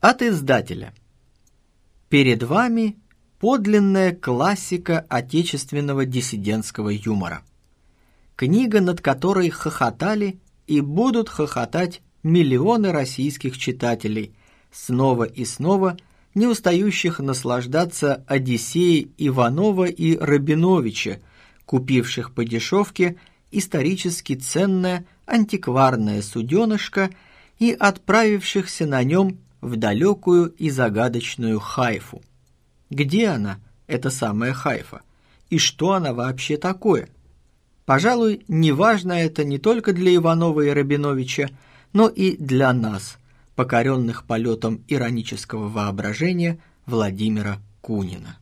От издателя. Перед вами подлинная классика отечественного диссидентского юмора. Книга, над которой хохотали и будут хохотать миллионы российских читателей, снова и снова не устающих наслаждаться Одиссеей Иванова и Рабиновича, купивших по дешевке исторически ценное антикварное суденышко и отправившихся на нем в далекую и загадочную Хайфу. Где она, эта самая Хайфа? И что она вообще такое? Пожалуй, неважно это не только для Иванова и Рабиновича, но и для нас, покоренных полетом иронического воображения Владимира Кунина.